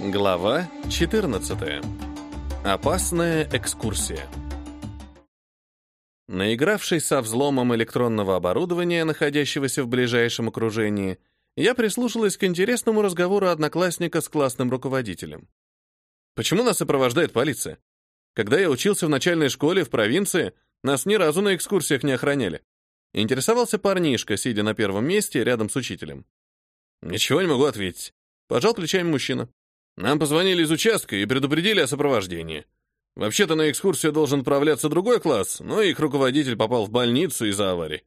Глава 14. Опасная экскурсия. Наигравшись со взломом электронного оборудования, находящегося в ближайшем окружении, я прислушалась к интересному разговору одноклассника с классным руководителем. Почему нас сопровождает полиция? Когда я учился в начальной школе в провинции, нас ни разу на экскурсиях не охраняли. Интересовался парнишка, сидя на первом месте рядом с учителем. Ничего не могу ответить. Пожал плечами мужчина. Нам позвонили из участка и предупредили о сопровождении. Вообще-то на экскурсию должен отправляться другой класс, но их руководитель попал в больницу из-за аварии.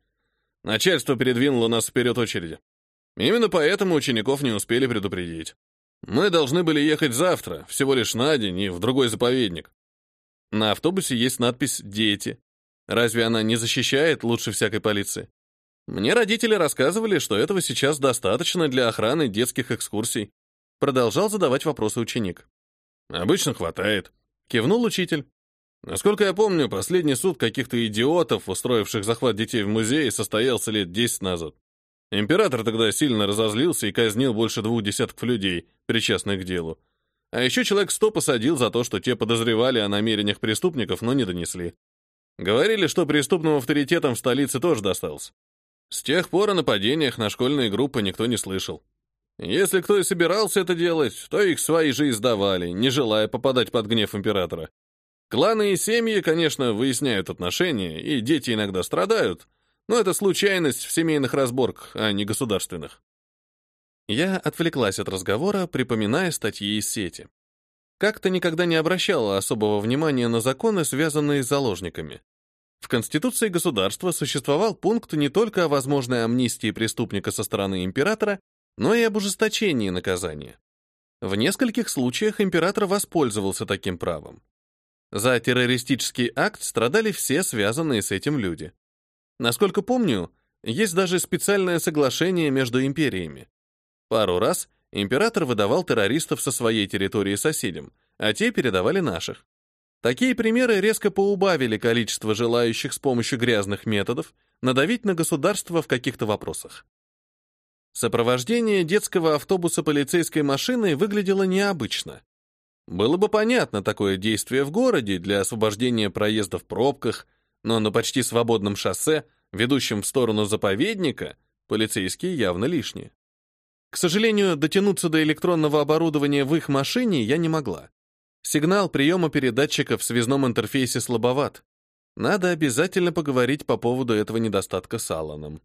Начальство передвинуло нас вперед очереди. Именно поэтому учеников не успели предупредить. Мы должны были ехать завтра, всего лишь на день и в другой заповедник. На автобусе есть надпись «Дети». Разве она не защищает лучше всякой полиции? Мне родители рассказывали, что этого сейчас достаточно для охраны детских экскурсий. Продолжал задавать вопросы ученик. «Обычно хватает», — кивнул учитель. «Насколько я помню, последний суд каких-то идиотов, устроивших захват детей в музее, состоялся лет десять назад. Император тогда сильно разозлился и казнил больше двух десятков людей, причастных к делу. А еще человек сто посадил за то, что те подозревали о намерениях преступников, но не донесли. Говорили, что преступным авторитетам в столице тоже достался. С тех пор о нападениях на школьные группы никто не слышал. Если кто и собирался это делать, то их свои же издавали, не желая попадать под гнев императора. Кланы и семьи, конечно, выясняют отношения, и дети иногда страдают, но это случайность в семейных разборках, а не государственных. Я отвлеклась от разговора, припоминая статьи из сети. Как-то никогда не обращала особого внимания на законы, связанные с заложниками. В Конституции государства существовал пункт не только о возможной амнистии преступника со стороны императора, но и об ужесточении наказания. В нескольких случаях император воспользовался таким правом. За террористический акт страдали все связанные с этим люди. Насколько помню, есть даже специальное соглашение между империями. Пару раз император выдавал террористов со своей территории соседям, а те передавали наших. Такие примеры резко поубавили количество желающих с помощью грязных методов надавить на государство в каких-то вопросах. Сопровождение детского автобуса полицейской машиной выглядело необычно. Было бы понятно такое действие в городе для освобождения проезда в пробках, но на почти свободном шоссе, ведущем в сторону заповедника, полицейские явно лишние. К сожалению, дотянуться до электронного оборудования в их машине я не могла. Сигнал приема передатчика в связном интерфейсе слабоват. Надо обязательно поговорить по поводу этого недостатка с Алланом.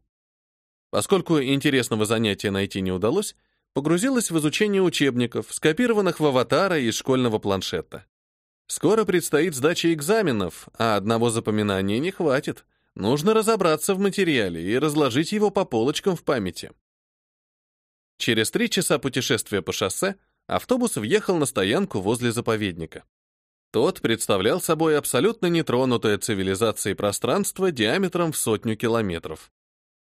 Поскольку интересного занятия найти не удалось, погрузилась в изучение учебников, скопированных в аватара из школьного планшета. Скоро предстоит сдача экзаменов, а одного запоминания не хватит. Нужно разобраться в материале и разложить его по полочкам в памяти. Через три часа путешествия по шоссе автобус въехал на стоянку возле заповедника. Тот представлял собой абсолютно нетронутое цивилизацией пространство диаметром в сотню километров.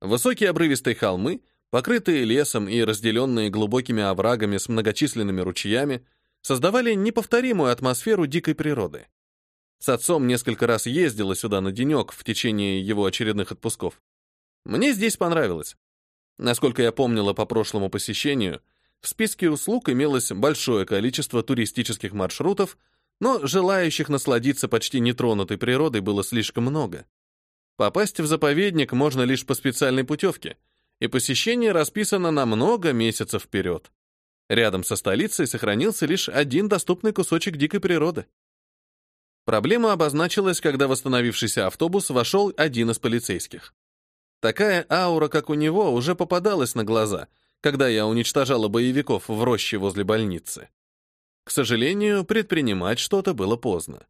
Высокие обрывистые холмы, покрытые лесом и разделенные глубокими оврагами с многочисленными ручьями, создавали неповторимую атмосферу дикой природы. С отцом несколько раз ездила сюда на денек в течение его очередных отпусков. Мне здесь понравилось. Насколько я помнила по прошлому посещению, в списке услуг имелось большое количество туристических маршрутов, но желающих насладиться почти нетронутой природой было слишком много. Попасть в заповедник можно лишь по специальной путевке, и посещение расписано на много месяцев вперед. Рядом со столицей сохранился лишь один доступный кусочек дикой природы. Проблема обозначилась, когда восстановившийся автобус вошел один из полицейских. Такая аура, как у него, уже попадалась на глаза, когда я уничтожала боевиков в роще возле больницы. К сожалению, предпринимать что-то было поздно.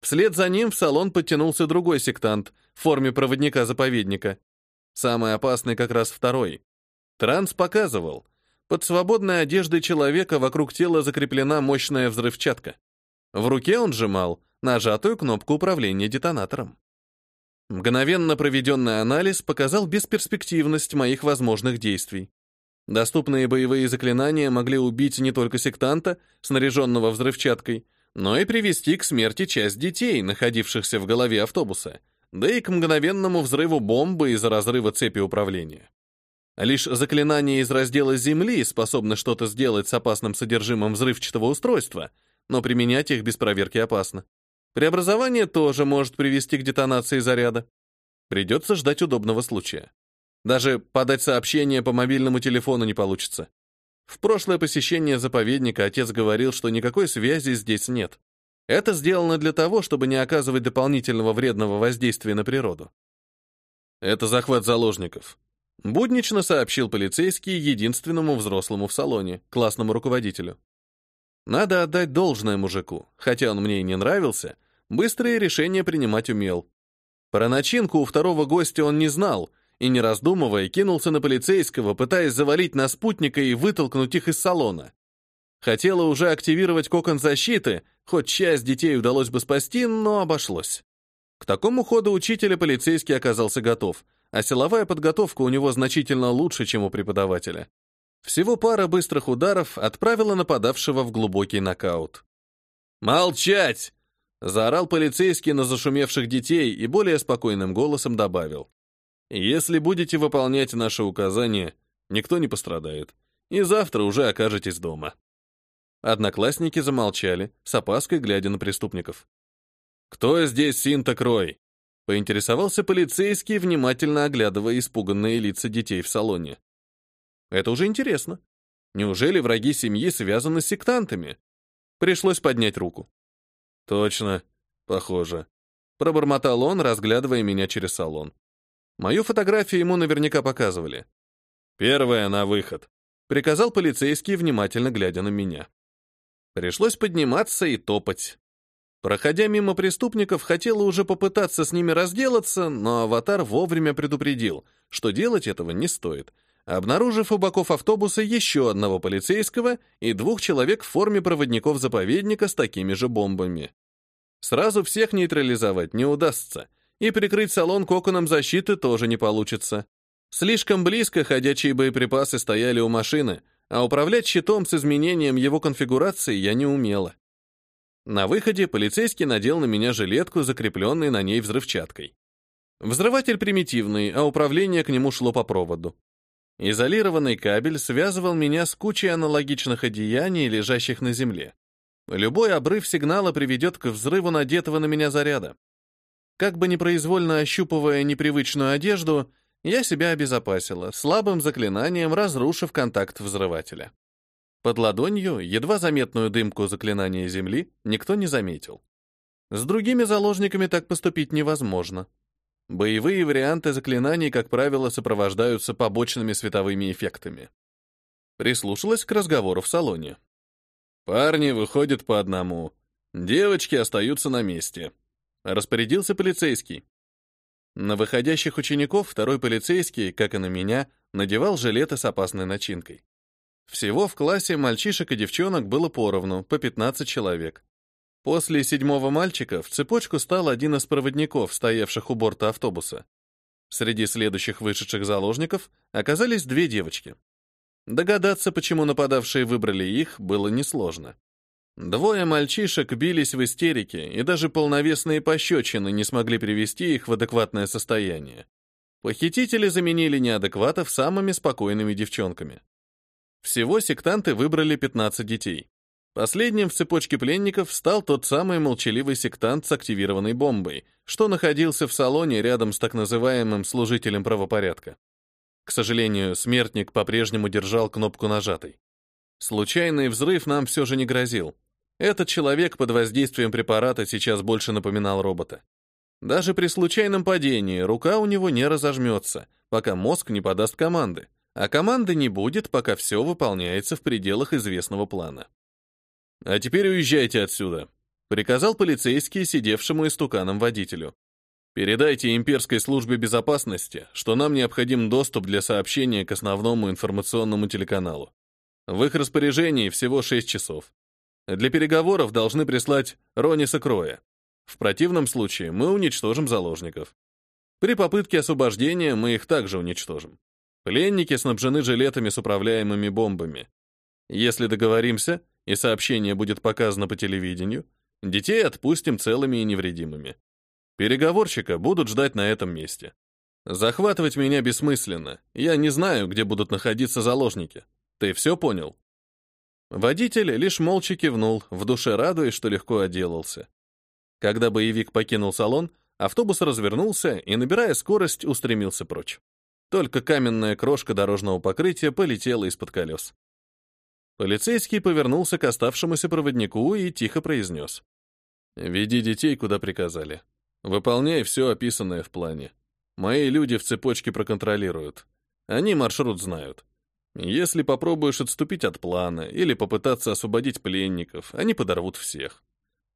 Вслед за ним в салон подтянулся другой сектант в форме проводника-заповедника. Самый опасный как раз второй. Транс показывал. Под свободной одеждой человека вокруг тела закреплена мощная взрывчатка. В руке он сжимал нажатую кнопку управления детонатором. Мгновенно проведенный анализ показал бесперспективность моих возможных действий. Доступные боевые заклинания могли убить не только сектанта, снаряженного взрывчаткой, но и привести к смерти часть детей, находившихся в голове автобуса, да и к мгновенному взрыву бомбы из-за разрыва цепи управления. Лишь заклинание из раздела Земли способно что-то сделать с опасным содержимым взрывчатого устройства, но применять их без проверки опасно. Преобразование тоже может привести к детонации заряда. Придется ждать удобного случая. Даже подать сообщение по мобильному телефону не получится. В прошлое посещение заповедника отец говорил, что никакой связи здесь нет. Это сделано для того, чтобы не оказывать дополнительного вредного воздействия на природу. Это захват заложников. Буднично сообщил полицейский единственному взрослому в салоне, классному руководителю. Надо отдать должное мужику, хотя он мне и не нравился, быстрые решения принимать умел. Про начинку у второго гостя он не знал и, не раздумывая, кинулся на полицейского, пытаясь завалить на спутника и вытолкнуть их из салона. Хотела уже активировать кокон защиты, хоть часть детей удалось бы спасти, но обошлось. К такому ходу учителя полицейский оказался готов, а силовая подготовка у него значительно лучше, чем у преподавателя. Всего пара быстрых ударов отправила нападавшего в глубокий нокаут. «Молчать!» — заорал полицейский на зашумевших детей и более спокойным голосом добавил. «Если будете выполнять наши указания, никто не пострадает, и завтра уже окажетесь дома». Одноклассники замолчали, с опаской глядя на преступников. «Кто здесь Синта Крой?» — поинтересовался полицейский, внимательно оглядывая испуганные лица детей в салоне. Это уже интересно. Неужели враги семьи связаны с сектантами? Пришлось поднять руку. Точно, похоже. Пробормотал он, разглядывая меня через салон. Мою фотографию ему наверняка показывали. Первая на выход. Приказал полицейский, внимательно глядя на меня. Пришлось подниматься и топать. Проходя мимо преступников, хотела уже попытаться с ними разделаться, но аватар вовремя предупредил, что делать этого не стоит — обнаружив у боков автобуса еще одного полицейского и двух человек в форме проводников заповедника с такими же бомбами. Сразу всех нейтрализовать не удастся, и прикрыть салон коконом защиты тоже не получится. Слишком близко ходячие боеприпасы стояли у машины, а управлять щитом с изменением его конфигурации я не умела. На выходе полицейский надел на меня жилетку, закрепленной на ней взрывчаткой. Взрыватель примитивный, а управление к нему шло по проводу. Изолированный кабель связывал меня с кучей аналогичных одеяний, лежащих на земле. Любой обрыв сигнала приведет к взрыву надетого на меня заряда. Как бы непроизвольно ощупывая непривычную одежду, я себя обезопасила, слабым заклинанием разрушив контакт взрывателя. Под ладонью едва заметную дымку заклинания Земли никто не заметил. С другими заложниками так поступить невозможно. Боевые варианты заклинаний, как правило, сопровождаются побочными световыми эффектами. Прислушалась к разговору в салоне. Парни выходят по одному, девочки остаются на месте. Распорядился полицейский. На выходящих учеников второй полицейский, как и на меня, надевал жилеты с опасной начинкой. Всего в классе мальчишек и девчонок было поровну, по 15 человек. После седьмого мальчика в цепочку стал один из проводников, стоявших у борта автобуса. Среди следующих вышедших заложников оказались две девочки. Догадаться, почему нападавшие выбрали их, было несложно. Двое мальчишек бились в истерике, и даже полновесные пощечины не смогли привести их в адекватное состояние. Похитители заменили неадекватов самыми спокойными девчонками. Всего сектанты выбрали 15 детей. Последним в цепочке пленников стал тот самый молчаливый сектант с активированной бомбой, что находился в салоне рядом с так называемым служителем правопорядка. К сожалению, смертник по-прежнему держал кнопку нажатой. Случайный взрыв нам все же не грозил. Этот человек под воздействием препарата сейчас больше напоминал робота. Даже при случайном падении рука у него не разожмется, пока мозг не подаст команды, а команды не будет, пока все выполняется в пределах известного плана. «А теперь уезжайте отсюда», — приказал полицейский, сидевшему истуканом водителю. «Передайте имперской службе безопасности, что нам необходим доступ для сообщения к основному информационному телеканалу. В их распоряжении всего 6 часов. Для переговоров должны прислать Рониса Кроя. В противном случае мы уничтожим заложников. При попытке освобождения мы их также уничтожим. Пленники снабжены жилетами с управляемыми бомбами. Если договоримся, и сообщение будет показано по телевидению, детей отпустим целыми и невредимыми. Переговорщика будут ждать на этом месте. Захватывать меня бессмысленно. Я не знаю, где будут находиться заложники. Ты все понял? Водитель лишь молча кивнул, в душе радуясь, что легко отделался. Когда боевик покинул салон, автобус развернулся и, набирая скорость, устремился прочь. Только каменная крошка дорожного покрытия полетела из-под колес. Полицейский повернулся к оставшемуся проводнику и тихо произнес. «Веди детей, куда приказали. Выполняй все описанное в плане. Мои люди в цепочке проконтролируют. Они маршрут знают. Если попробуешь отступить от плана или попытаться освободить пленников, они подорвут всех.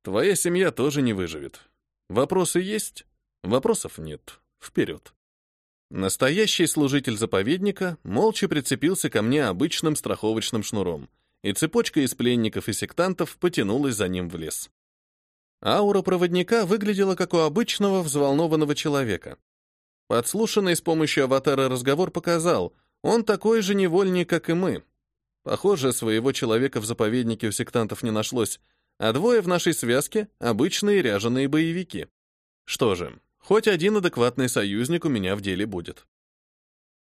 Твоя семья тоже не выживет. Вопросы есть? Вопросов нет. Вперед. Настоящий служитель заповедника молча прицепился ко мне обычным страховочным шнуром, и цепочка из пленников и сектантов потянулась за ним в лес. Аура проводника выглядела как у обычного взволнованного человека. Подслушанный с помощью аватара разговор показал, он такой же невольник, как и мы. Похоже, своего человека в заповеднике у сектантов не нашлось, а двое в нашей связке — обычные ряженые боевики. Что же, хоть один адекватный союзник у меня в деле будет.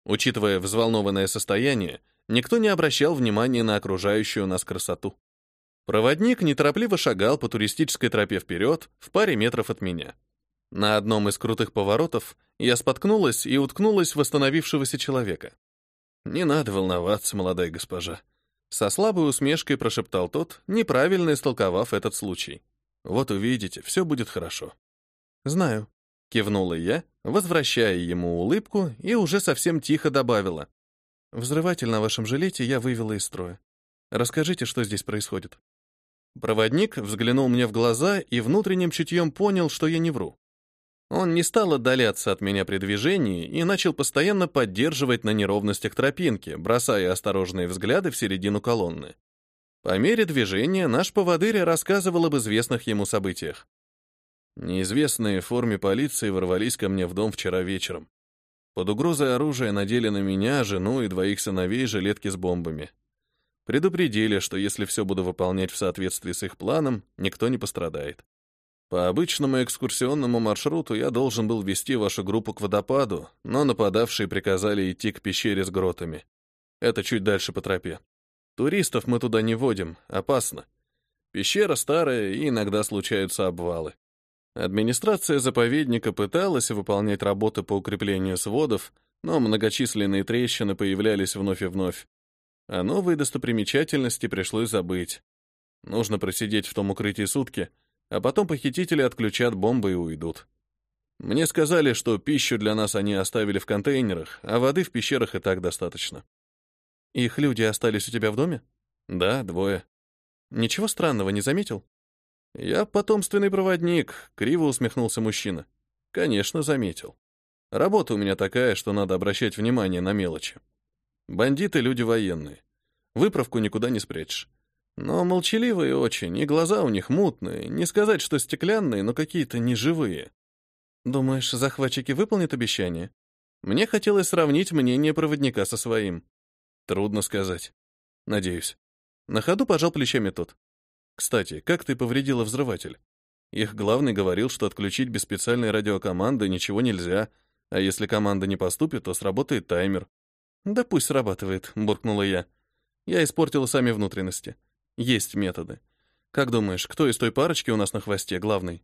Учитывая взволнованное состояние, никто не обращал внимания на окружающую нас красоту. Проводник неторопливо шагал по туристической тропе вперед, в паре метров от меня. На одном из крутых поворотов я споткнулась и уткнулась в восстановившегося человека. «Не надо волноваться, молодая госпожа», — со слабой усмешкой прошептал тот, неправильно истолковав этот случай. «Вот увидите, все будет хорошо». «Знаю», — кивнула я, возвращая ему улыбку и уже совсем тихо добавила. «Взрыватель на вашем жилете я вывела из строя. Расскажите, что здесь происходит». Проводник взглянул мне в глаза и внутренним чутьем понял, что я не вру. Он не стал отдаляться от меня при движении и начал постоянно поддерживать на неровностях тропинки, бросая осторожные взгляды в середину колонны. По мере движения наш поводырь рассказывал об известных ему событиях. Неизвестные в форме полиции ворвались ко мне в дом вчера вечером. Под угрозой оружия надели на меня, жену и двоих сыновей жилетки с бомбами. Предупредили, что если все буду выполнять в соответствии с их планом, никто не пострадает. По обычному экскурсионному маршруту я должен был вести вашу группу к водопаду, но нападавшие приказали идти к пещере с гротами. Это чуть дальше по тропе. Туристов мы туда не водим, опасно. Пещера старая, и иногда случаются обвалы. Администрация заповедника пыталась выполнять работы по укреплению сводов, но многочисленные трещины появлялись вновь и вновь. А новые достопримечательности пришлось забыть. Нужно просидеть в том укрытии сутки — а потом похитители отключат бомбы и уйдут. Мне сказали, что пищу для нас они оставили в контейнерах, а воды в пещерах и так достаточно. Их люди остались у тебя в доме? Да, двое. Ничего странного не заметил? Я потомственный проводник, криво усмехнулся мужчина. Конечно, заметил. Работа у меня такая, что надо обращать внимание на мелочи. Бандиты — люди военные. Выправку никуда не спрячешь. Но молчаливые очень, и глаза у них мутные. Не сказать, что стеклянные, но какие-то неживые. Думаешь, захватчики выполнят обещание? Мне хотелось сравнить мнение проводника со своим. Трудно сказать. Надеюсь. На ходу пожал плечами тот. Кстати, как ты повредила взрыватель? Их главный говорил, что отключить без специальной радиокоманды ничего нельзя, а если команда не поступит, то сработает таймер. Да пусть срабатывает, буркнула я. Я испортила сами внутренности. Есть методы. Как думаешь, кто из той парочки у нас на хвосте главный?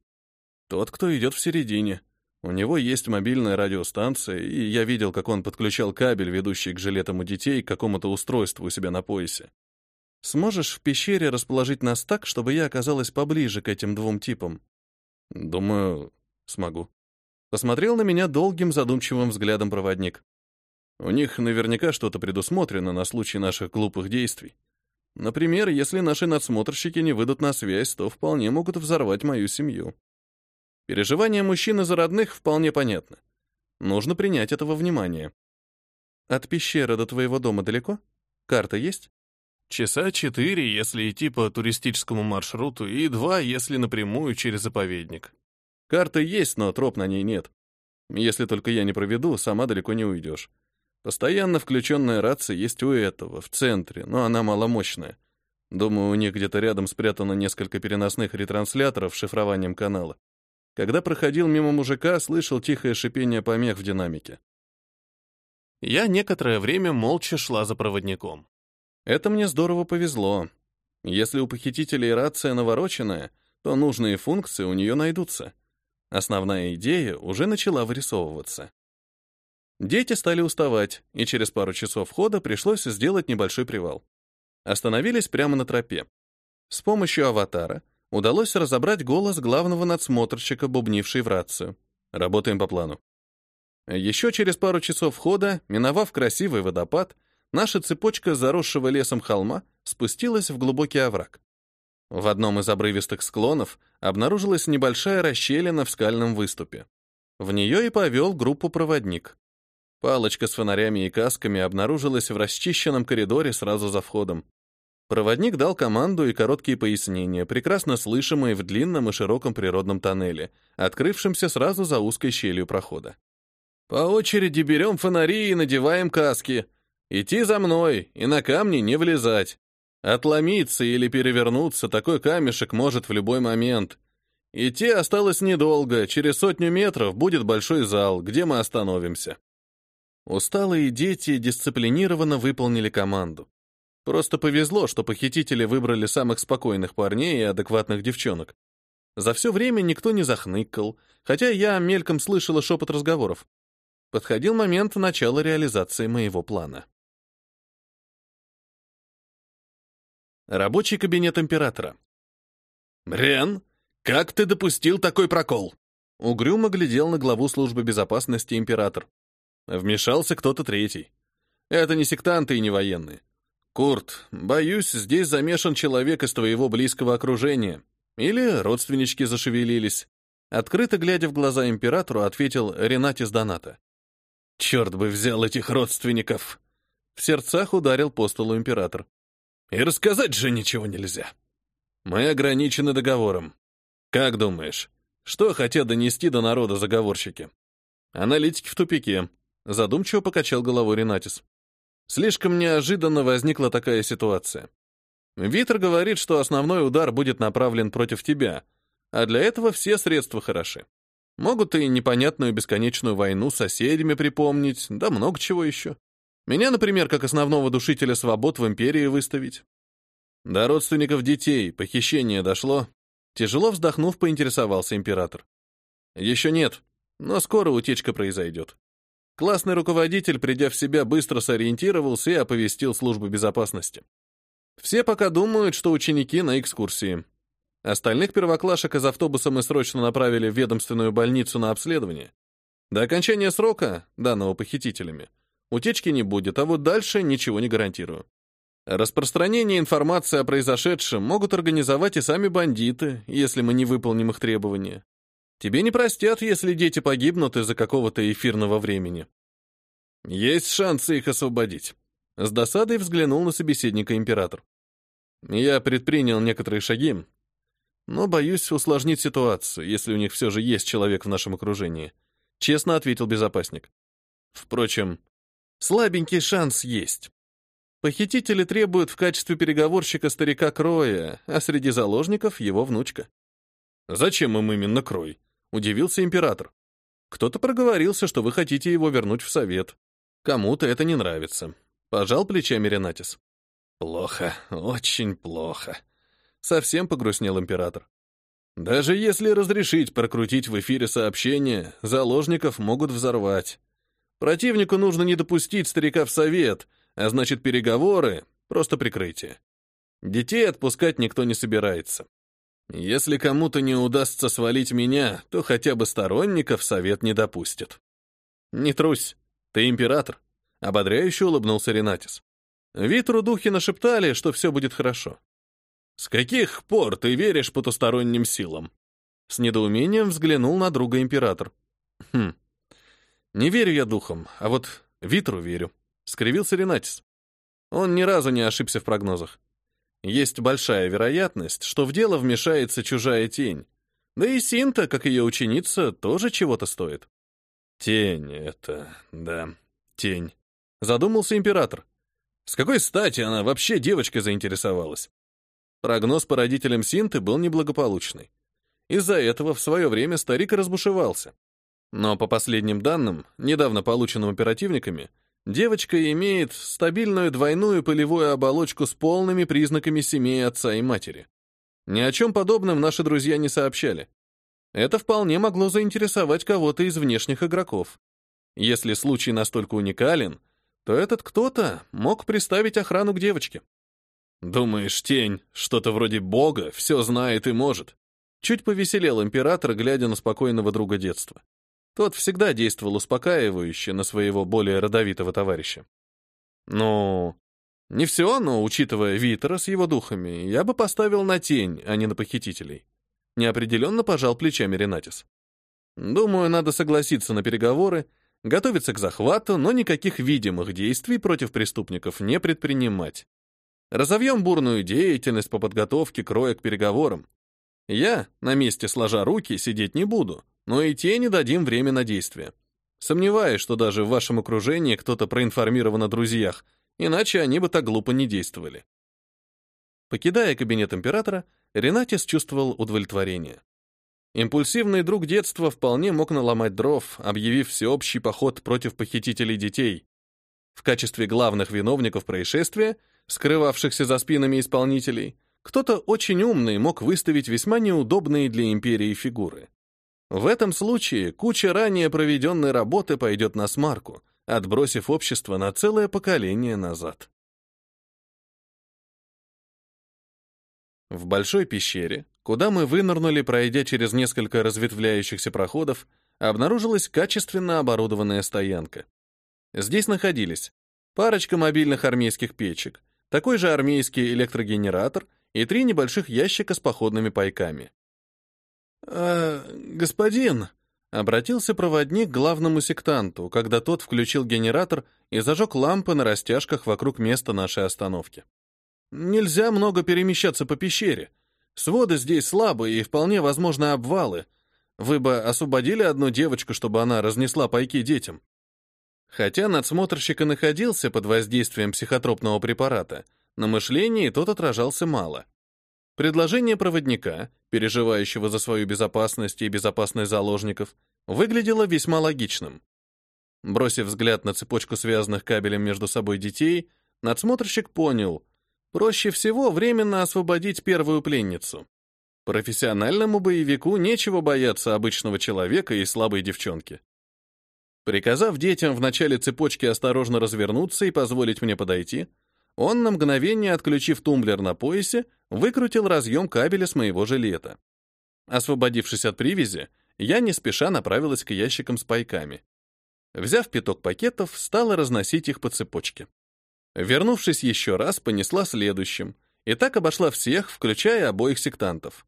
Тот, кто идет в середине. У него есть мобильная радиостанция, и я видел, как он подключал кабель, ведущий к жилетам у детей, к какому-то устройству у себя на поясе. Сможешь в пещере расположить нас так, чтобы я оказалась поближе к этим двум типам? Думаю, смогу. Посмотрел на меня долгим задумчивым взглядом проводник. У них наверняка что-то предусмотрено на случай наших глупых действий. Например, если наши надсмотрщики не выйдут на связь, то вполне могут взорвать мою семью. Переживания мужчины за родных вполне понятны. Нужно принять этого внимания. От пещеры до твоего дома далеко? Карта есть? Часа четыре, если идти по туристическому маршруту, и два, если напрямую через заповедник. Карта есть, но троп на ней нет. Если только я не проведу, сама далеко не уйдешь. Постоянно включенная рация есть у этого, в центре, но она маломощная. Думаю, у них где-то рядом спрятано несколько переносных ретрансляторов с шифрованием канала. Когда проходил мимо мужика, слышал тихое шипение помех в динамике. Я некоторое время молча шла за проводником. Это мне здорово повезло. Если у похитителей рация навороченная, то нужные функции у нее найдутся. Основная идея уже начала вырисовываться. Дети стали уставать, и через пару часов хода пришлось сделать небольшой привал. Остановились прямо на тропе. С помощью аватара удалось разобрать голос главного надсмотрщика, бубнивший в рацию. Работаем по плану. Еще через пару часов хода, миновав красивый водопад, наша цепочка заросшего лесом холма спустилась в глубокий овраг. В одном из обрывистых склонов обнаружилась небольшая расщелина в скальном выступе. В нее и повел группу проводник. Палочка с фонарями и касками обнаружилась в расчищенном коридоре сразу за входом. Проводник дал команду и короткие пояснения, прекрасно слышимые в длинном и широком природном тоннеле, открывшемся сразу за узкой щелью прохода. По очереди берем фонари и надеваем каски. Идти за мной и на камни не влезать. Отломиться или перевернуться такой камешек может в любой момент. Идти осталось недолго, через сотню метров будет большой зал, где мы остановимся. Усталые дети дисциплинированно выполнили команду. Просто повезло, что похитители выбрали самых спокойных парней и адекватных девчонок. За все время никто не захныкал, хотя я мельком слышала шепот разговоров подходил момент начала реализации моего плана. Рабочий кабинет императора. «Рен, как ты допустил такой прокол?» Угрюмо глядел на главу службы безопасности император. Вмешался кто-то третий. Это не сектанты и не военные. Курт, боюсь, здесь замешан человек из твоего близкого окружения. Или родственнички зашевелились. Открыто глядя в глаза императору, ответил Ренатис Доната. Черт бы взял этих родственников! В сердцах ударил по столу император. И рассказать же ничего нельзя. Мы ограничены договором. Как думаешь, что хотят донести до народа заговорщики? Аналитики в тупике. Задумчиво покачал головой Ренатис. Слишком неожиданно возникла такая ситуация. Витер говорит, что основной удар будет направлен против тебя, а для этого все средства хороши. Могут и непонятную бесконечную войну с соседями припомнить, да много чего еще. Меня, например, как основного душителя свобод в империи выставить. До родственников детей похищение дошло. Тяжело вздохнув, поинтересовался император. Еще нет, но скоро утечка произойдет. Классный руководитель, придя в себя, быстро сориентировался и оповестил службу безопасности. Все пока думают, что ученики на экскурсии. Остальных первоклашек из автобуса мы срочно направили в ведомственную больницу на обследование. До окончания срока, данного похитителями, утечки не будет, а вот дальше ничего не гарантирую. Распространение информации о произошедшем могут организовать и сами бандиты, если мы не выполним их требования. Тебе не простят, если дети погибнут из-за какого-то эфирного времени. Есть шансы их освободить. С досадой взглянул на собеседника император. Я предпринял некоторые шаги, но боюсь усложнить ситуацию, если у них все же есть человек в нашем окружении. Честно ответил безопасник. Впрочем, слабенький шанс есть. Похитители требуют в качестве переговорщика старика Кроя, а среди заложников его внучка. «Зачем им именно Крой?» — удивился император. «Кто-то проговорился, что вы хотите его вернуть в совет. Кому-то это не нравится». Пожал плечами Ренатис. «Плохо, очень плохо», Совсем погрустнел император. Даже если разрешить прокрутить в эфире сообщение, заложников могут взорвать. Противнику нужно не допустить старика в совет, а значит переговоры — просто прикрытие. Детей отпускать никто не собирается. Если кому-то не удастся свалить меня, то хотя бы сторонников совет не допустит. Не трусь, ты император, — ободряюще улыбнулся Ренатис. Витру духи нашептали, что все будет хорошо. «С каких пор ты веришь потусторонним силам?» С недоумением взглянул на друга император. «Хм, не верю я духам, а вот Витру верю», — скривился Ренатис. Он ни разу не ошибся в прогнозах. Есть большая вероятность, что в дело вмешается чужая тень. Да и Синта, как ее ученица, тоже чего-то стоит. Тень это, да, тень. Задумался император. С какой стати она вообще девочкой заинтересовалась? Прогноз по родителям Синты был неблагополучный. Из-за этого в свое время старик разбушевался. Но по последним данным, недавно полученным оперативниками, девочка имеет стабильную двойную полевую оболочку с полными признаками семей отца и матери. Ни о чем подобном наши друзья не сообщали. Это вполне могло заинтересовать кого-то из внешних игроков. Если случай настолько уникален, то этот кто-то мог приставить охрану к девочке. Думаешь, тень, что-то вроде бога, все знает и может. Чуть повеселел император, глядя на спокойного друга детства. Тот всегда действовал успокаивающе на своего более родовитого товарища. Ну, не все, но, учитывая Витера с его духами, я бы поставил на тень, а не на похитителей. Неопределенно пожал плечами Ренатис. Думаю, надо согласиться на переговоры, готовиться к захвату, но никаких видимых действий против преступников не предпринимать. Разовьем бурную деятельность по подготовке кроя к переговорам. Я, на месте сложа руки, сидеть не буду, но и те не дадим время на действие. Сомневаюсь, что даже в вашем окружении кто-то проинформирован о друзьях, иначе они бы так глупо не действовали. Покидая кабинет императора, Ренатис чувствовал удовлетворение. Импульсивный друг детства вполне мог наломать дров, объявив всеобщий поход против похитителей детей. В качестве главных виновников происшествия, скрывавшихся за спинами исполнителей, кто-то очень умный мог выставить весьма неудобные для империи фигуры. В этом случае куча ранее проведенной работы пойдет на смарку, отбросив общество на целое поколение назад. В большой пещере, куда мы вынырнули, пройдя через несколько разветвляющихся проходов, обнаружилась качественно оборудованная стоянка. Здесь находились парочка мобильных армейских печек, такой же армейский электрогенератор и три небольших ящика с походными пайками. «Э, господин», — обратился проводник к главному сектанту, когда тот включил генератор и зажег лампы на растяжках вокруг места нашей остановки. «Нельзя много перемещаться по пещере. Своды здесь слабые и вполне возможны обвалы. Вы бы освободили одну девочку, чтобы она разнесла пайки детям». Хотя надсмотрщик и находился под воздействием психотропного препарата, на мышлении тот отражался мало. Предложение проводника, переживающего за свою безопасность и безопасность заложников, выглядело весьма логичным. Бросив взгляд на цепочку связанных кабелем между собой детей, надсмотрщик понял, проще всего временно освободить первую пленницу. Профессиональному боевику нечего бояться обычного человека и слабой девчонки. Приказав детям в начале цепочки осторожно развернуться и позволить мне подойти, он на мгновение, отключив тумблер на поясе, выкрутил разъем кабеля с моего жилета. Освободившись от привязи, я не спеша направилась к ящикам с пайками. Взяв пяток пакетов, стала разносить их по цепочке. Вернувшись еще раз, понесла следующим, и так обошла всех, включая обоих сектантов.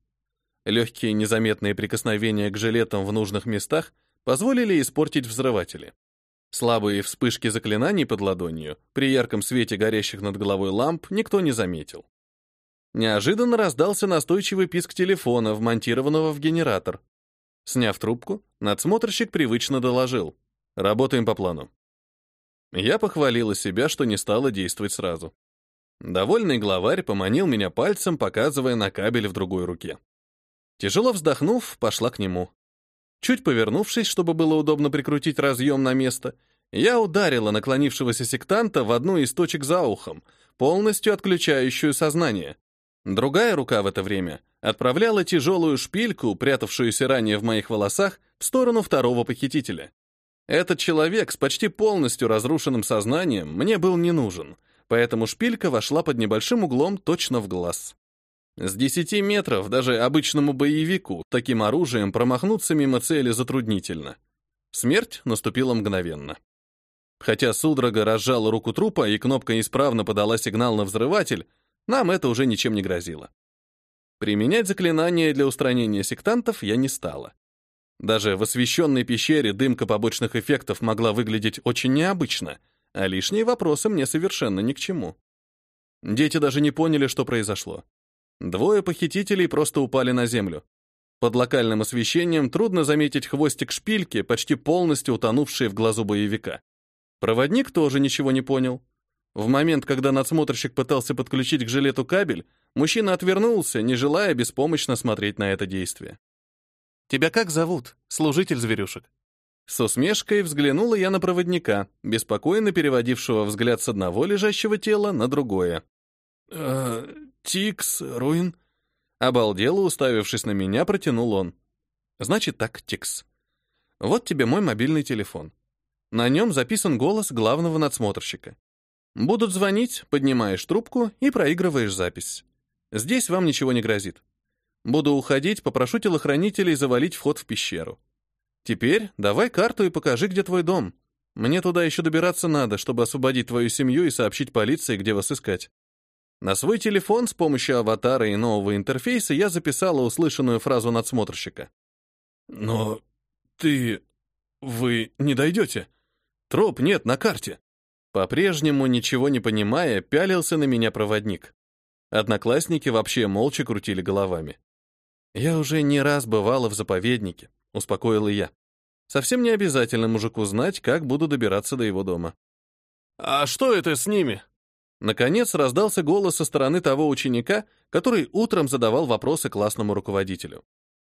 Легкие незаметные прикосновения к жилетам в нужных местах позволили испортить взрыватели. Слабые вспышки заклинаний под ладонью, при ярком свете горящих над головой ламп, никто не заметил. Неожиданно раздался настойчивый писк телефона, вмонтированного в генератор. Сняв трубку, надсмотрщик привычно доложил. «Работаем по плану». Я похвалила себя, что не стала действовать сразу. Довольный главарь поманил меня пальцем, показывая на кабель в другой руке. Тяжело вздохнув, пошла к нему. Чуть повернувшись, чтобы было удобно прикрутить разъем на место, я ударила наклонившегося сектанта в одну из точек за ухом, полностью отключающую сознание. Другая рука в это время отправляла тяжелую шпильку, прятавшуюся ранее в моих волосах, в сторону второго похитителя. Этот человек с почти полностью разрушенным сознанием мне был не нужен, поэтому шпилька вошла под небольшим углом точно в глаз. С 10 метров даже обычному боевику таким оружием промахнуться мимо цели затруднительно. Смерть наступила мгновенно. Хотя судорога разжала руку трупа и кнопка исправно подала сигнал на взрыватель, нам это уже ничем не грозило. Применять заклинания для устранения сектантов я не стала. Даже в освещенной пещере дымка побочных эффектов могла выглядеть очень необычно, а лишние вопросы мне совершенно ни к чему. Дети даже не поняли, что произошло. Двое похитителей просто упали на землю. Под локальным освещением трудно заметить хвостик шпильки, почти полностью утонувший в глазу боевика. Проводник тоже ничего не понял. В момент, когда надсмотрщик пытался подключить к жилету кабель, мужчина отвернулся, не желая беспомощно смотреть на это действие. Тебя как зовут, служитель зверюшек?» С усмешкой взглянула я на проводника, беспокойно переводившего взгляд с одного лежащего тела на другое. «Э, «Тикс, Руин?» Обалдело, уставившись на меня, протянул он. «Значит так, Тикс. Вот тебе мой мобильный телефон. На нем записан голос главного надсмотрщика. Будут звонить, поднимаешь трубку и проигрываешь запись. Здесь вам ничего не грозит. Буду уходить, попрошу телохранителей завалить вход в пещеру. Теперь давай карту и покажи, где твой дом. Мне туда еще добираться надо, чтобы освободить твою семью и сообщить полиции, где вас искать. На свой телефон с помощью аватара и нового интерфейса я записала услышанную фразу надсмотрщика. «Но ты... вы не дойдете. Троп нет на карте». По-прежнему, ничего не понимая, пялился на меня проводник. Одноклассники вообще молча крутили головами. «Я уже не раз бывала в заповеднике», — успокоила я. «Совсем не обязательно мужику знать, как буду добираться до его дома». «А что это с ними?» Наконец раздался голос со стороны того ученика, который утром задавал вопросы классному руководителю.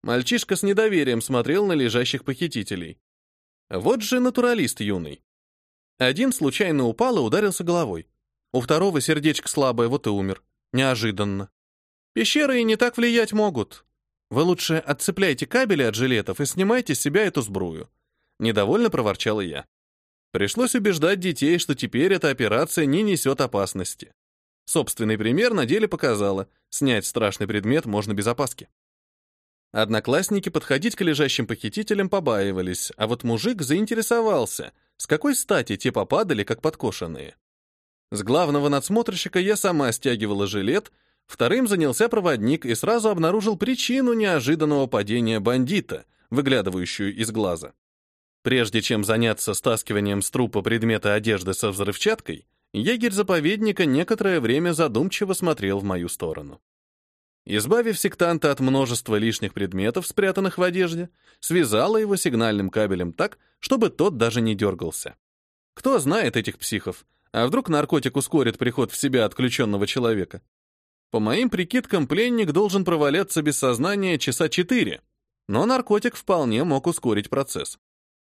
Мальчишка с недоверием смотрел на лежащих похитителей. Вот же натуралист юный. Один случайно упал и ударился головой. У второго сердечко слабое, вот и умер. Неожиданно. Пещеры и не так влиять могут. Вы лучше отцепляйте кабели от жилетов и снимайте с себя эту сбрую. Недовольно проворчала я. Пришлось убеждать детей, что теперь эта операция не несет опасности. Собственный пример на деле показала, снять страшный предмет можно без опаски. Одноклассники подходить к лежащим похитителям побаивались, а вот мужик заинтересовался, с какой стати те попадали, как подкошенные. С главного надсмотрщика я сама стягивала жилет, вторым занялся проводник и сразу обнаружил причину неожиданного падения бандита, выглядывающую из глаза. Прежде чем заняться стаскиванием с трупа предмета одежды со взрывчаткой, егерь заповедника некоторое время задумчиво смотрел в мою сторону. Избавив сектанта от множества лишних предметов, спрятанных в одежде, связала его сигнальным кабелем так, чтобы тот даже не дергался. Кто знает этих психов? А вдруг наркотик ускорит приход в себя отключенного человека? По моим прикидкам, пленник должен проваляться без сознания часа четыре, но наркотик вполне мог ускорить процесс.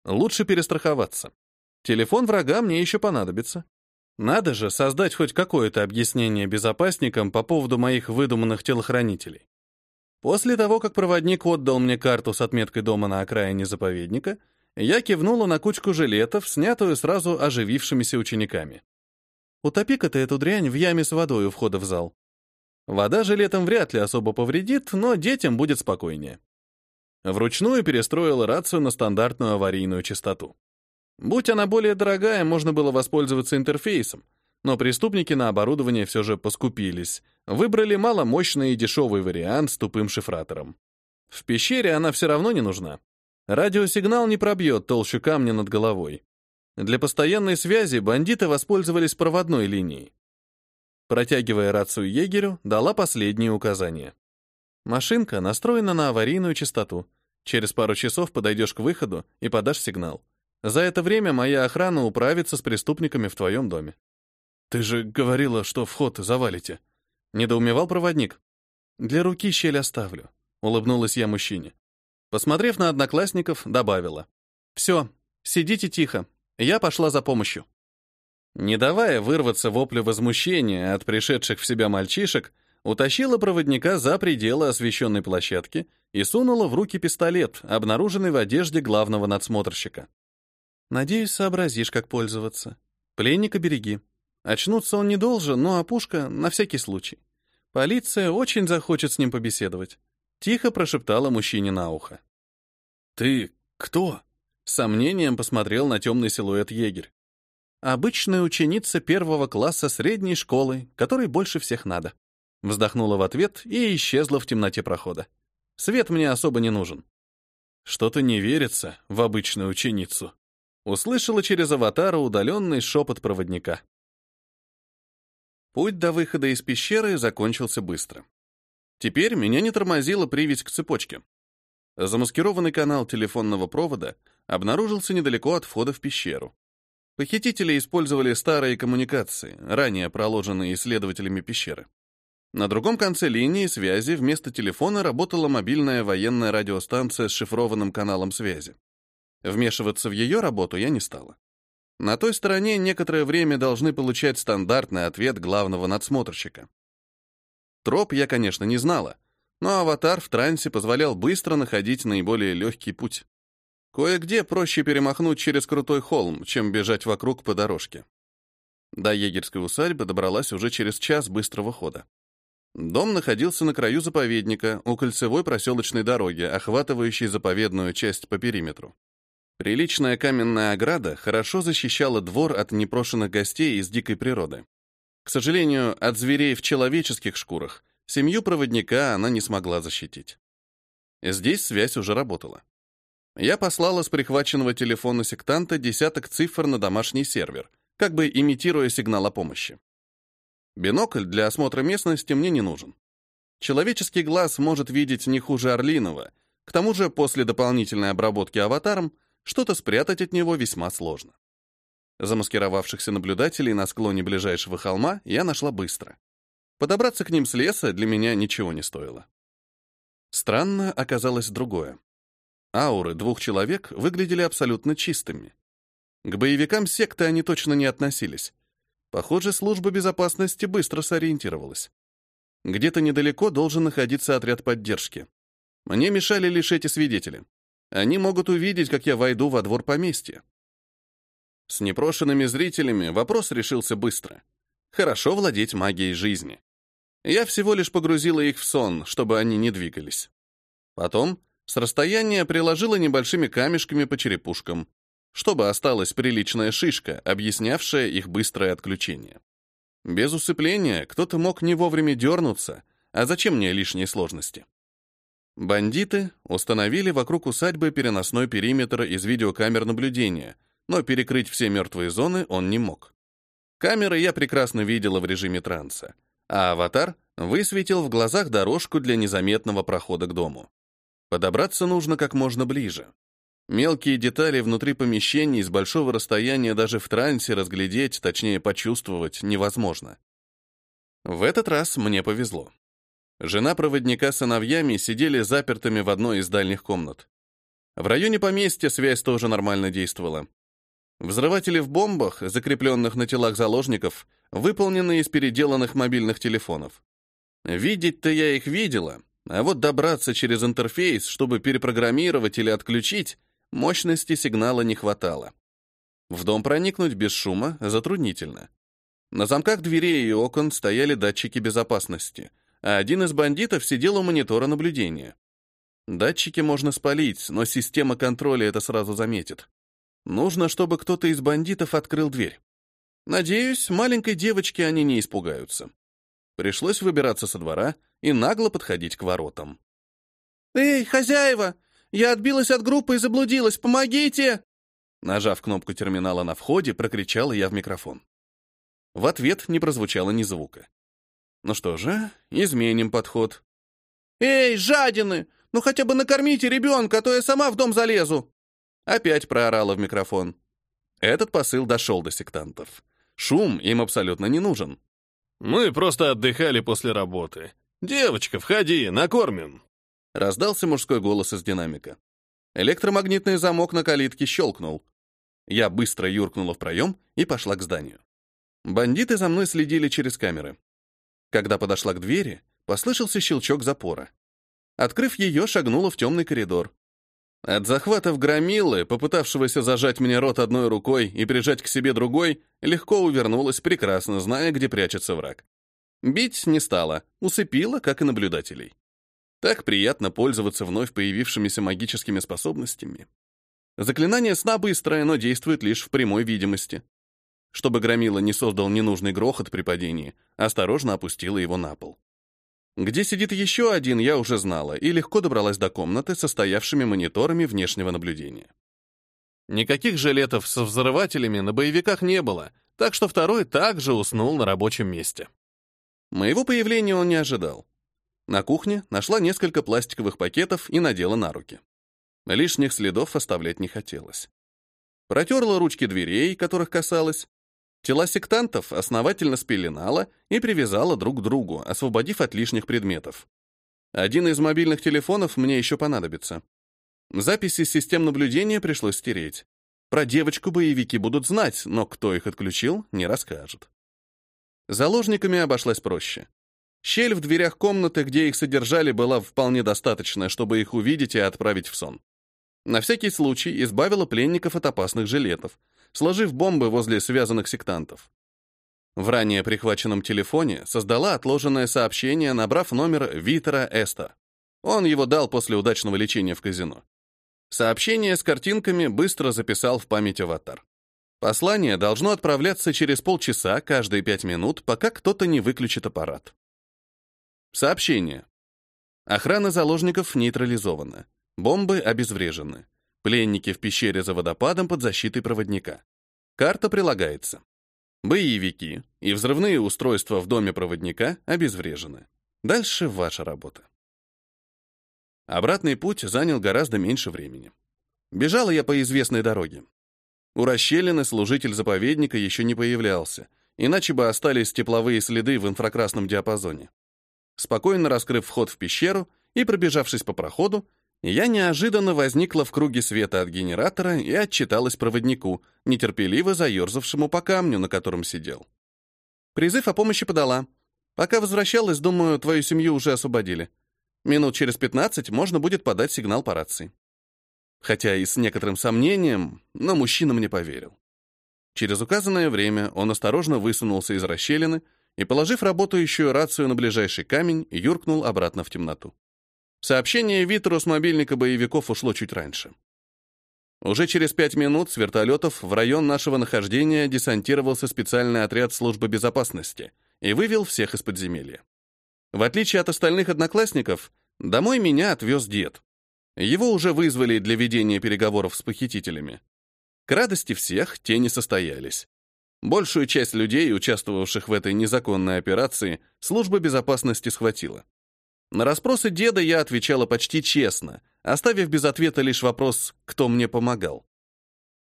Лучше перестраховаться. Телефон врага мне еще понадобится. Надо же создать хоть какое-то объяснение безопасникам по поводу моих выдуманных телохранителей. После того, как проводник отдал мне карту с отметкой дома на окраине заповедника, я кивнула на кучку жилетов, снятую сразу оживившимися учениками. Утопи-ка ты эту дрянь в яме с водой у входа в зал. Вода жилетом вряд ли особо повредит, но детям будет спокойнее. Вручную перестроила рацию на стандартную аварийную частоту. Будь она более дорогая, можно было воспользоваться интерфейсом, но преступники на оборудование все же поскупились, выбрали маломощный и дешевый вариант с тупым шифратором. В пещере она все равно не нужна. Радиосигнал не пробьет толщу камня над головой. Для постоянной связи бандиты воспользовались проводной линией. Протягивая рацию егерю, дала последние указания. Машинка настроена на аварийную частоту. Через пару часов подойдешь к выходу и подашь сигнал. За это время моя охрана управится с преступниками в твоем доме. Ты же говорила, что вход завалите. Недоумевал проводник. Для руки щель оставлю. Улыбнулась я мужчине. Посмотрев на одноклассников, добавила. Все, сидите тихо. Я пошла за помощью. Не давая вырваться воплю возмущения от пришедших в себя мальчишек, утащила проводника за пределы освещенной площадки и сунула в руки пистолет, обнаруженный в одежде главного надсмотрщика. «Надеюсь, сообразишь, как пользоваться. Пленника береги. Очнуться он не должен, но опушка на всякий случай. Полиция очень захочет с ним побеседовать», — тихо прошептала мужчине на ухо. «Ты кто?» — с сомнением посмотрел на темный силуэт егерь. «Обычная ученица первого класса средней школы, которой больше всех надо». Вздохнула в ответ и исчезла в темноте прохода. Свет мне особо не нужен. Что-то не верится в обычную ученицу. Услышала через аватара удаленный шепот проводника. Путь до выхода из пещеры закончился быстро. Теперь меня не тормозила привязь к цепочке. Замаскированный канал телефонного провода обнаружился недалеко от входа в пещеру. Похитители использовали старые коммуникации, ранее проложенные исследователями пещеры. На другом конце линии связи вместо телефона работала мобильная военная радиостанция с шифрованным каналом связи. Вмешиваться в ее работу я не стала. На той стороне некоторое время должны получать стандартный ответ главного надсмотрщика. Троп я, конечно, не знала, но аватар в трансе позволял быстро находить наиболее легкий путь. Кое-где проще перемахнуть через крутой холм, чем бежать вокруг по дорожке. До егерской усадьбы добралась уже через час быстрого хода. Дом находился на краю заповедника, у кольцевой проселочной дороги, охватывающей заповедную часть по периметру. Приличная каменная ограда хорошо защищала двор от непрошенных гостей из дикой природы. К сожалению, от зверей в человеческих шкурах семью проводника она не смогла защитить. Здесь связь уже работала. Я послала с прихваченного телефона сектанта десяток цифр на домашний сервер, как бы имитируя сигнал о помощи. Бинокль для осмотра местности мне не нужен. Человеческий глаз может видеть не хуже орлиного, к тому же после дополнительной обработки аватаром что-то спрятать от него весьма сложно. Замаскировавшихся наблюдателей на склоне ближайшего холма я нашла быстро. Подобраться к ним с леса для меня ничего не стоило. Странно оказалось другое. Ауры двух человек выглядели абсолютно чистыми. К боевикам секты они точно не относились, Похоже, служба безопасности быстро сориентировалась. Где-то недалеко должен находиться отряд поддержки. Мне мешали лишь эти свидетели. Они могут увидеть, как я войду во двор поместья. С непрошенными зрителями вопрос решился быстро. Хорошо владеть магией жизни. Я всего лишь погрузила их в сон, чтобы они не двигались. Потом с расстояния приложила небольшими камешками по черепушкам чтобы осталась приличная шишка, объяснявшая их быстрое отключение. Без усыпления кто-то мог не вовремя дернуться, а зачем мне лишние сложности? Бандиты установили вокруг усадьбы переносной периметр из видеокамер наблюдения, но перекрыть все мертвые зоны он не мог. Камеры я прекрасно видела в режиме транса, а аватар высветил в глазах дорожку для незаметного прохода к дому. Подобраться нужно как можно ближе. Мелкие детали внутри помещений с большого расстояния даже в трансе разглядеть, точнее почувствовать, невозможно. В этот раз мне повезло. Жена проводника с сыновьями сидели запертыми в одной из дальних комнат. В районе поместья связь тоже нормально действовала. Взрыватели в бомбах, закрепленных на телах заложников, выполнены из переделанных мобильных телефонов. Видеть-то я их видела, а вот добраться через интерфейс, чтобы перепрограммировать или отключить, Мощности сигнала не хватало. В дом проникнуть без шума затруднительно. На замках дверей и окон стояли датчики безопасности, а один из бандитов сидел у монитора наблюдения. Датчики можно спалить, но система контроля это сразу заметит. Нужно, чтобы кто-то из бандитов открыл дверь. Надеюсь, маленькой девочке они не испугаются. Пришлось выбираться со двора и нагло подходить к воротам. «Эй, хозяева! Я отбилась от группы и заблудилась! Помогите!» Нажав кнопку терминала на входе, прокричала я в микрофон. В ответ не прозвучало ни звука. Ну что же, изменим подход. «Эй, жадины! Ну хотя бы накормите ребенка, а то я сама в дом залезу!» Опять проорала в микрофон. Этот посыл дошел до сектантов. Шум им абсолютно не нужен. «Мы просто отдыхали после работы. Девочка, входи, накормим!» Раздался мужской голос из динамика. Электромагнитный замок на калитке щелкнул. Я быстро юркнула в проем и пошла к зданию. Бандиты за мной следили через камеры. Когда подошла к двери, послышался щелчок запора. Открыв ее, шагнула в темный коридор. От захватов громилы, попытавшегося зажать мне рот одной рукой и прижать к себе другой, легко увернулась, прекрасно зная, где прячется враг. Бить не стала, усыпила, как и наблюдателей. Так приятно пользоваться вновь появившимися магическими способностями. Заклинание сна быстрое, но действует лишь в прямой видимости. Чтобы Громила не создал ненужный грохот при падении, осторожно опустила его на пол. Где сидит еще один, я уже знала, и легко добралась до комнаты со стоявшими мониторами внешнего наблюдения. Никаких жилетов со взрывателями на боевиках не было, так что второй также уснул на рабочем месте. Моего появления он не ожидал. На кухне нашла несколько пластиковых пакетов и надела на руки. Лишних следов оставлять не хотелось. Протерла ручки дверей, которых касалась. Тела сектантов основательно спеленала и привязала друг к другу, освободив от лишних предметов. Один из мобильных телефонов мне еще понадобится. Записи систем наблюдения пришлось стереть. Про девочку боевики будут знать, но кто их отключил, не расскажет. Заложниками обошлась проще. Щель в дверях комнаты, где их содержали, была вполне достаточная, чтобы их увидеть и отправить в сон. На всякий случай избавила пленников от опасных жилетов, сложив бомбы возле связанных сектантов. В ранее прихваченном телефоне создала отложенное сообщение, набрав номер Витера Эста. Он его дал после удачного лечения в казино. Сообщение с картинками быстро записал в память аватар. Послание должно отправляться через полчаса каждые пять минут, пока кто-то не выключит аппарат. Сообщение. Охрана заложников нейтрализована. Бомбы обезврежены. Пленники в пещере за водопадом под защитой проводника. Карта прилагается. Боевики и взрывные устройства в доме проводника обезврежены. Дальше ваша работа. Обратный путь занял гораздо меньше времени. Бежала я по известной дороге. У расщелины служитель заповедника еще не появлялся, иначе бы остались тепловые следы в инфракрасном диапазоне. Спокойно раскрыв вход в пещеру и пробежавшись по проходу, я неожиданно возникла в круге света от генератора и отчиталась проводнику, нетерпеливо заерзавшему по камню, на котором сидел. Призыв о помощи подала. Пока возвращалась, думаю, твою семью уже освободили. Минут через 15 можно будет подать сигнал по рации. Хотя и с некоторым сомнением, но мужчина мне поверил. Через указанное время он осторожно высунулся из расщелины и, положив работающую рацию на ближайший камень, юркнул обратно в темноту. Сообщение Витеру с мобильника боевиков ушло чуть раньше. Уже через пять минут с вертолетов в район нашего нахождения десантировался специальный отряд службы безопасности и вывел всех из подземелья. В отличие от остальных одноклассников, домой меня отвез дед. Его уже вызвали для ведения переговоров с похитителями. К радости всех те не состоялись. Большую часть людей, участвовавших в этой незаконной операции, служба безопасности схватила. На расспросы деда я отвечала почти честно, оставив без ответа лишь вопрос «кто мне помогал?».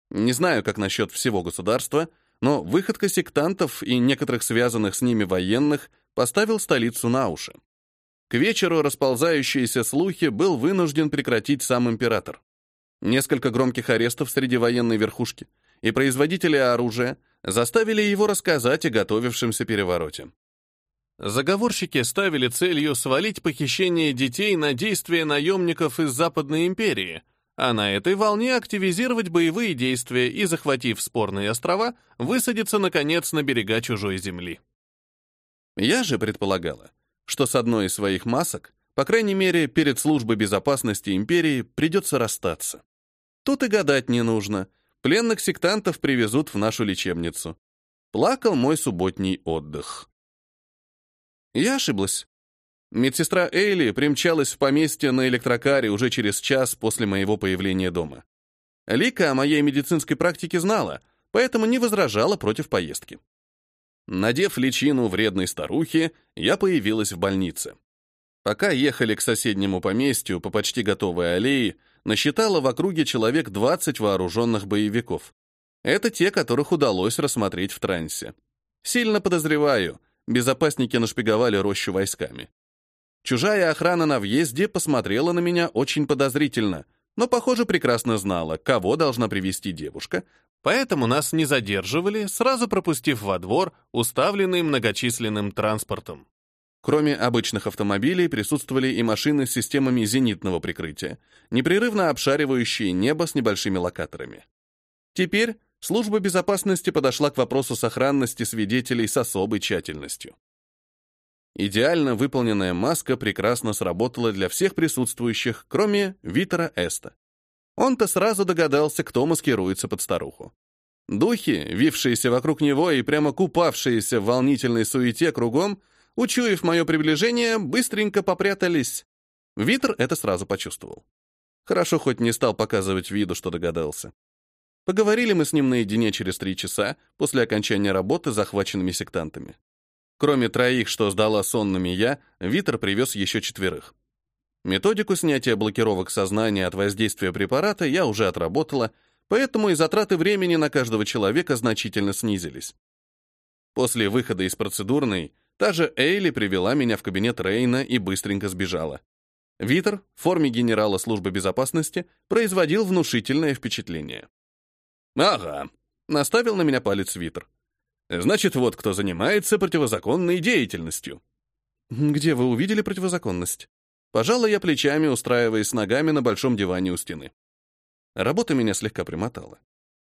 Не знаю, как насчет всего государства, но выходка сектантов и некоторых связанных с ними военных поставил столицу на уши. К вечеру расползающиеся слухи был вынужден прекратить сам император. Несколько громких арестов среди военной верхушки и производители оружия заставили его рассказать о готовившемся перевороте. Заговорщики ставили целью свалить похищение детей на действия наемников из Западной империи, а на этой волне активизировать боевые действия и, захватив спорные острова, высадиться, наконец, на берега чужой земли. Я же предполагала, что с одной из своих масок, по крайней мере, перед службой безопасности империи, придется расстаться. Тут и гадать не нужно. Пленных сектантов привезут в нашу лечебницу. Плакал мой субботний отдых. Я ошиблась. Медсестра Эйли примчалась в поместье на электрокаре уже через час после моего появления дома. Лика о моей медицинской практике знала, поэтому не возражала против поездки. Надев личину вредной старухи, я появилась в больнице. Пока ехали к соседнему поместью по почти готовой аллее, насчитала в округе человек 20 вооруженных боевиков. Это те, которых удалось рассмотреть в трансе. Сильно подозреваю, безопасники нашпиговали рощу войсками. Чужая охрана на въезде посмотрела на меня очень подозрительно, но, похоже, прекрасно знала, кого должна привести девушка, Поэтому нас не задерживали, сразу пропустив во двор, уставленный многочисленным транспортом. Кроме обычных автомобилей присутствовали и машины с системами зенитного прикрытия, непрерывно обшаривающие небо с небольшими локаторами. Теперь служба безопасности подошла к вопросу сохранности свидетелей с особой тщательностью. Идеально выполненная маска прекрасно сработала для всех присутствующих, кроме Витера Эста. Он-то сразу догадался, кто маскируется под старуху. Духи, вившиеся вокруг него и прямо купавшиеся в волнительной суете кругом, учуяв мое приближение, быстренько попрятались. Витер это сразу почувствовал. Хорошо хоть не стал показывать виду, что догадался. Поговорили мы с ним наедине через три часа после окончания работы захваченными сектантами. Кроме троих, что сдала сонными я, Витер привез еще четверых. Методику снятия блокировок сознания от воздействия препарата я уже отработала, поэтому и затраты времени на каждого человека значительно снизились. После выхода из процедурной, та же Эйли привела меня в кабинет Рейна и быстренько сбежала. Витер в форме генерала службы безопасности производил внушительное впечатление. «Ага», — наставил на меня палец Витер. «Значит, вот кто занимается противозаконной деятельностью». «Где вы увидели противозаконность?» Пожала я плечами, устраиваясь ногами на большом диване у стены. Работа меня слегка примотала.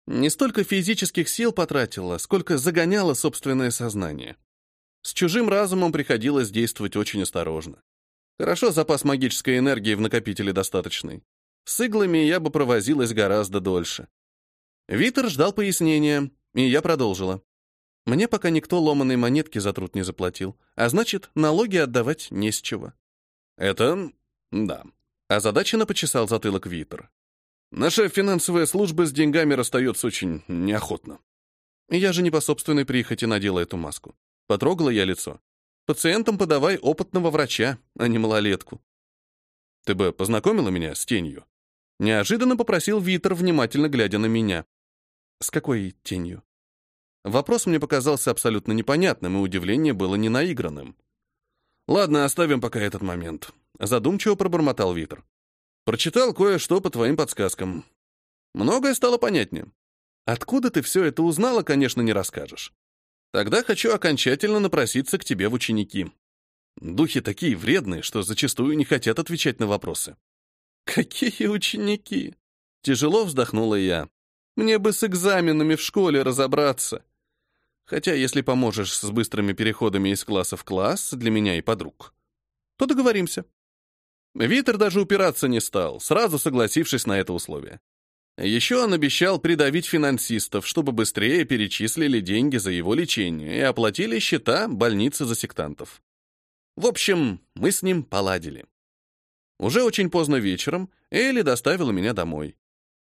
Не столько физических сил потратила, сколько загоняла собственное сознание. С чужим разумом приходилось действовать очень осторожно. Хорошо, запас магической энергии в накопителе достаточный. С иглами я бы провозилась гораздо дольше. Витер ждал пояснения, и я продолжила. Мне пока никто ломаной монетки за труд не заплатил, а значит, налоги отдавать не с чего. Это... да. Озадаченно почесал затылок Витер. Наша финансовая служба с деньгами расстается очень неохотно. Я же не по собственной прихоти надела эту маску. Потрогала я лицо. Пациентам подавай опытного врача, а не малолетку. Ты бы познакомила меня с тенью? Неожиданно попросил Витер, внимательно глядя на меня. С какой тенью? Вопрос мне показался абсолютно непонятным, и удивление было не наигранным. Ладно, оставим пока этот момент. Задумчиво пробормотал Витер. Прочитал кое-что по твоим подсказкам. Многое стало понятнее. Откуда ты все это узнала, конечно, не расскажешь. Тогда хочу окончательно напроситься к тебе в ученики. Духи такие вредные, что зачастую не хотят отвечать на вопросы. Какие ученики? Тяжело вздохнула я. Мне бы с экзаменами в школе разобраться. Хотя, если поможешь с быстрыми переходами из класса в класс для меня и подруг, то договоримся. Витер даже упираться не стал, сразу согласившись на это условие. Еще он обещал придавить финансистов, чтобы быстрее перечислили деньги за его лечение и оплатили счета больницы за сектантов. В общем, мы с ним поладили. Уже очень поздно вечером Элли доставила меня домой.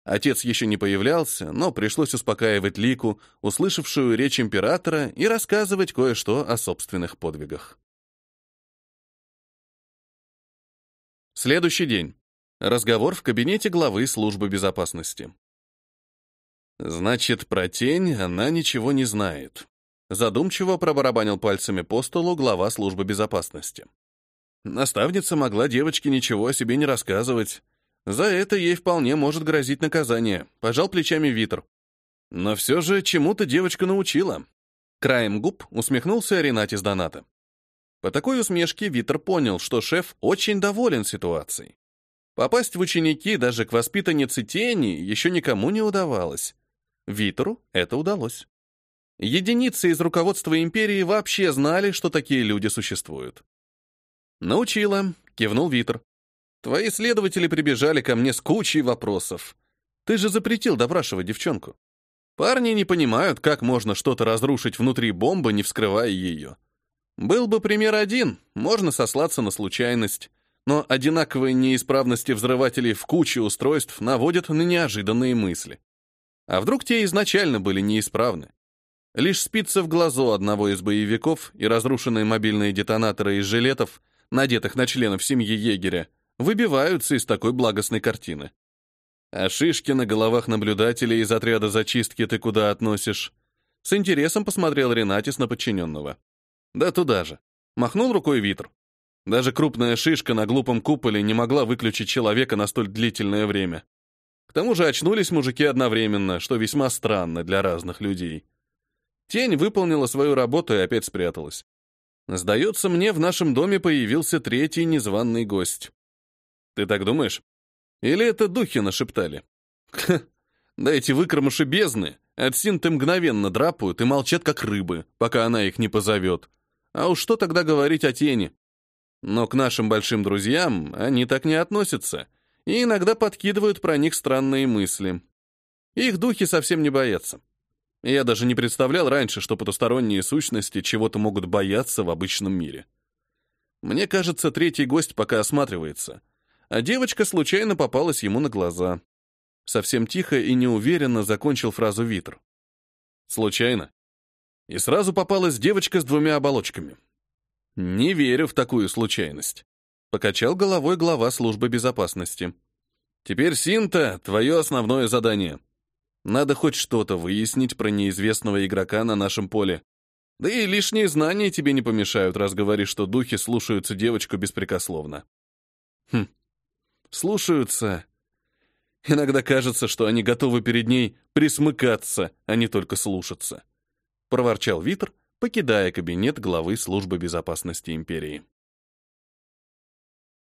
Отец еще не появлялся, но пришлось успокаивать Лику, услышавшую речь императора, и рассказывать кое-что о собственных подвигах. Следующий день. Разговор в кабинете главы службы безопасности. Значит, про тень она ничего не знает. Задумчиво пробарабанил пальцами по столу глава службы безопасности. Наставница могла девочке ничего о себе не рассказывать. За это ей вполне может грозить наказание. Пожал плечами Витер. Но все же чему-то девочка научила. Краем губ усмехнулся Ренат из Доната. По такой усмешке Витер понял, что шеф очень доволен ситуацией. Попасть в ученики даже к воспитаннице тени еще никому не удавалось. Витеру это удалось. Единицы из руководства империи вообще знали, что такие люди существуют. «Научила», — кивнул Витер. «Твои следователи прибежали ко мне с кучей вопросов. Ты же запретил допрашивать девчонку. Парни не понимают, как можно что-то разрушить внутри бомбы, не вскрывая ее. Был бы пример один, можно сослаться на случайность но одинаковые неисправности взрывателей в куче устройств наводят на неожиданные мысли. А вдруг те изначально были неисправны? Лишь спица в глазу одного из боевиков и разрушенные мобильные детонаторы из жилетов, надетых на членов семьи егеря, выбиваются из такой благостной картины. А шишки на головах наблюдателей из отряда зачистки ты куда относишь? С интересом посмотрел Ренатис на подчиненного. Да туда же. Махнул рукой Витр. Даже крупная шишка на глупом куполе не могла выключить человека на столь длительное время. К тому же очнулись мужики одновременно, что весьма странно для разных людей. Тень выполнила свою работу и опять спряталась. Сдается мне, в нашем доме появился третий незваный гость. Ты так думаешь? Или это духи нашептали? Да эти выкромыши бездны от синты мгновенно драпают и молчат, как рыбы, пока она их не позовет. А уж что тогда говорить о тени? Но к нашим большим друзьям они так не относятся и иногда подкидывают про них странные мысли. Их духи совсем не боятся. Я даже не представлял раньше, что потусторонние сущности чего-то могут бояться в обычном мире. Мне кажется, третий гость пока осматривается, а девочка случайно попалась ему на глаза. Совсем тихо и неуверенно закончил фразу Витр. Случайно. И сразу попалась девочка с двумя оболочками. «Не верю в такую случайность», — покачал головой глава службы безопасности. «Теперь, Синта, твое основное задание. Надо хоть что-то выяснить про неизвестного игрока на нашем поле. Да и лишние знания тебе не помешают, раз говоришь, что духи слушаются девочку беспрекословно. Хм, слушаются. Иногда кажется, что они готовы перед ней присмыкаться, а не только слушаться. Проворчал Витр, покидая кабинет главы службы безопасности империи.